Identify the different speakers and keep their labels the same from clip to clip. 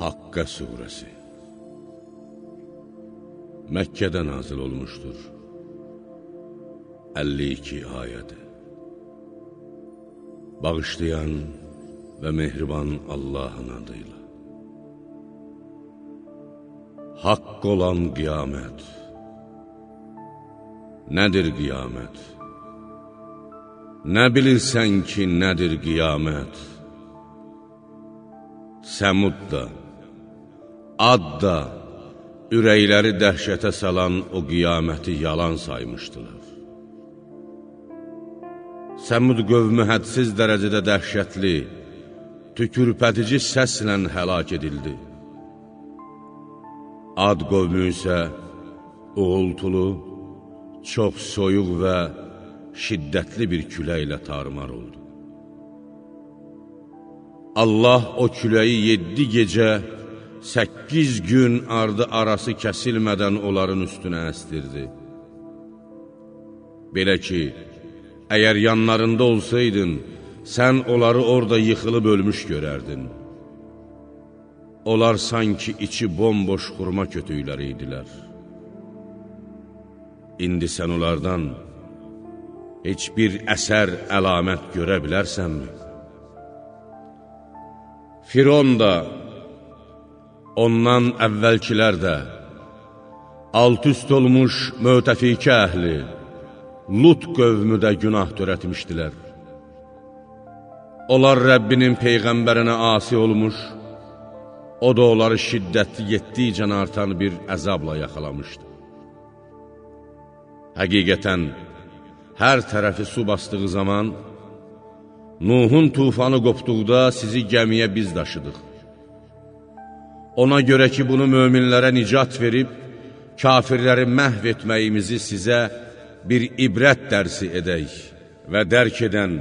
Speaker 1: Haqqə surəsi Məkkədə nazil olmuşdur 52 ayədi Bağışlayan və mehriban Allahın adıyla. Haqq olan qiyamət Nədir qiyamət? Nə bilirsən ki, nədir qiyamət? Səmud da, Ad da ürəkləri dəhşətə salan o qiyaməti yalan saymışdılar. Səmud qövmü hədsiz dərəcədə dəhşətli, tükürpədici səslə həlak edildi. Ad qövmü isə uğultulu, çox soyuq və şiddətli bir küləklə tarmar oldu. Allah o küləyi yeddi gecə, səkkiz gün ardı arası kəsilmədən onların üstünə əstirdi. Belə ki, əgər yanlarında olsaydın, sən onları orada yıxılıb ölmüş görərdin. Onlar sanki içi bomboş xurma kötüyləri idilər. İndi sən onlardan heç bir əsər, əlamət görə bilərsənmi? Firon da, ondan əvvəlkilər də, alt-üst olmuş mötəfikə əhli, Lut qövmü də günah törətmişdilər. Onlar Rəbbinin Peyğəmbərinə asi olmuş, o da onları şiddətli yetdikcə artan bir əzabla yaxalamışdı. Həqiqətən, hər tərəfi su basdığı zaman, Nuhun tufanı qopduqda sizi gəmiyə biz daşıdıq. Ona görə ki, bunu möminlərə nicat verib, kafirləri məhv etməyimizi sizə bir ibrət dərsi edək və dərk edən,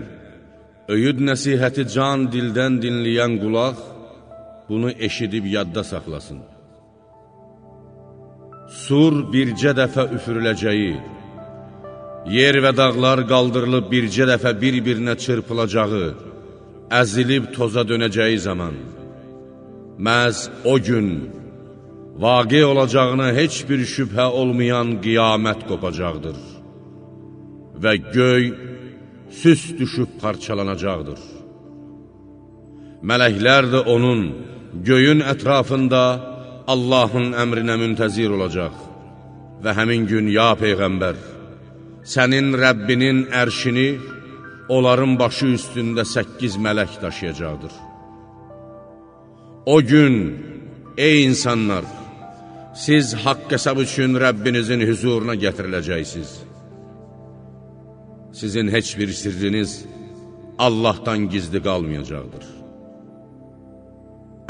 Speaker 1: öyüd nəsihəti can dildən dinləyən qulaq, bunu eşidib yadda saxlasın. Sur bircə dəfə üfürüləcəyi, yer və dağlar qaldırılıb bircə dəfə bir-birinə çırpılacağı, əzilib toza dönəcəyi zaman, məhz o gün vaqe olacağına heç bir şübhə olmayan qiyamət qopacaqdır və göy süs düşüb parçalanacaqdır. Mələklər də onun, göyün ətrafında Allahın əmrinə müntəzir olacaq və həmin gün, ya Peyğəmbər, sənin Rəbbinin ərşini onların başı üstündə səkkiz mələk daşıyacaqdır. O gün, ey insanlar, siz haqq hesab üçün Rəbbinizin hüzuruna gətiriləcəksiniz. Sizin heç bir sirriniz Allahdan gizli qalmayacaqdır.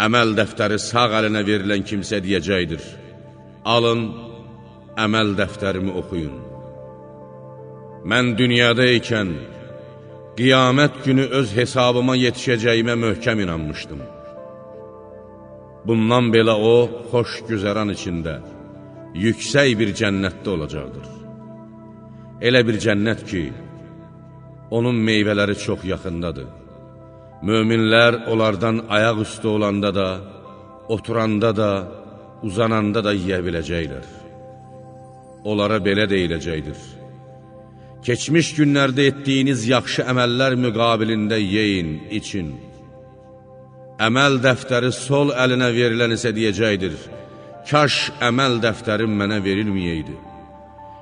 Speaker 1: Əməl dəftəri sağ əlinə verilən kimsə deyəcəkdir, alın, əməl dəftərimi oxuyun. Mən dünyada ikən, qiyamət günü öz hesabıma yetişəcəyimə möhkəm inanmışdım. Bundan belə o, xoş güzəran içində, yüksək bir cənnətdə olacaqdır. Elə bir cənnət ki, onun meyvələri çox yaxındadır. Möminlər onlardan ayaq üstü olanda da, oturanda da, uzananda da yiyə biləcəklər. Onlara belə deyiləcəkdir. Keçmiş günlərdə etdiyiniz yaxşı əməllər müqabilində yeyin, için. Əməl dəftəri sol əlinə verilən isə deyəcəkdir, kaş əməl dəftərim mənə verilməyəydi.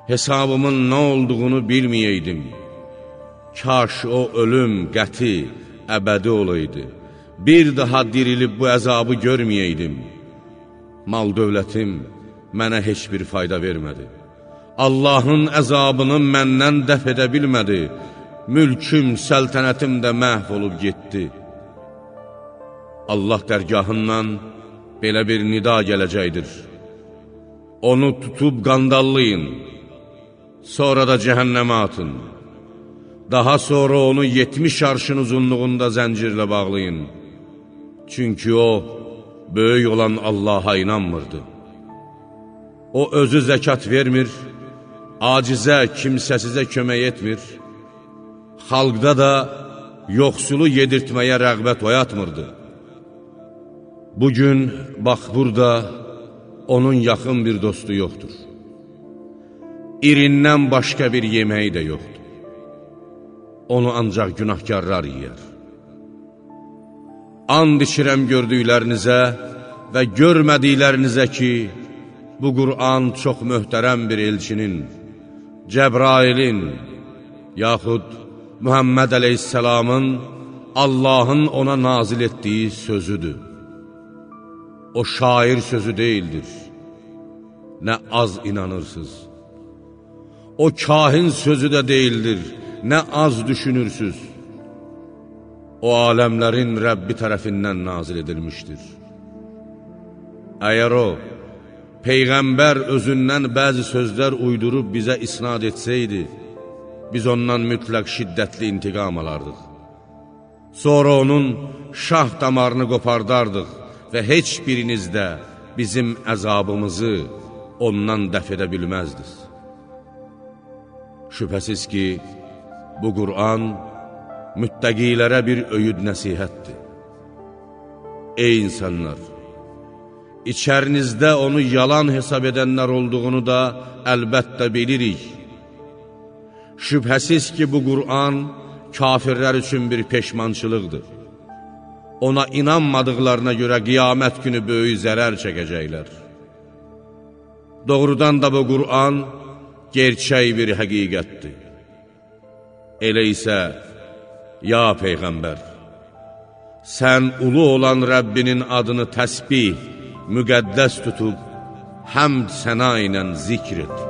Speaker 1: Hesabımın nə olduğunu bilməyəydim. Kaş o ölüm, qəti, əbədi olaydı. Bir daha dirilib bu əzabı görməyəydim. Mal dövlətim mənə heç bir fayda vermədi. Allahın əzabını məndən dəf edə bilmədi, mülküm, səltənətim də məhv olub getdi. Allah dərgahından belə bir nida gələcəkdir. Onu tutub qandallayın, sonra da cəhənnəmə atın. Daha sonra onu 70 arşın uzunluğunda zəncirlə bağlayın. Çünki o, böyük olan Allaha inanmırdı. O özü zəkat vermir, acizə, kimsəsizə kömək etmir, xalqda da yoxsulu yedirtməyə rəğbət oyatmırdı. Bugün, bax burada, onun yaxın bir dostu yoxdur. İrindən başqa bir yeməyi də yoxdur. Onu ancaq günahkarlar yiyər. And içirəm gördüklərinizə və görmədiklərinizə ki, bu Qur'an çox möhtərəm bir elçinin, Cəbrailin, yaxud Mühəmməd əleyhissalamın Allahın ona nazil etdiyi sözüdür. O şair sözü deyildir. Nə az inanırsınız. O kahin sözü də deyildir. Nə az düşünürsünüz. O aləmlərin Rəbbi tərəfindən nazil edilmişdir. Əgər o, Peyğəmbər özündən bəzi sözlər uydurub bizə isnad etsəydi, biz ondan mütləq şiddətli intiqam alardıq. Sonra onun şah damarını qopardardıq və heç biriniz də bizim əzabımızı ondan dəf edə bilməzdiniz. Şübhəsiz ki, bu Qur'an müttəqilərə bir öyüd nəsihətdir. Ey insanlar! İçərinizdə onu yalan hesab edənlər olduğunu da əlbəttə bilirik. Şübhəsiz ki, bu Qur'an kafirlər üçün bir peşmançılıqdır. Ona inanmadıqlarına görə qiyamət günü böyük zərər çəkəcəklər. Doğrudan da bu Qur'an gerçək bir həqiqətdir. Elə isə, ya Peyğəmbər, sən ulu olan Rəbbinin adını təsbih, müqəddəs tutub, həmd sənə ilə zikr et.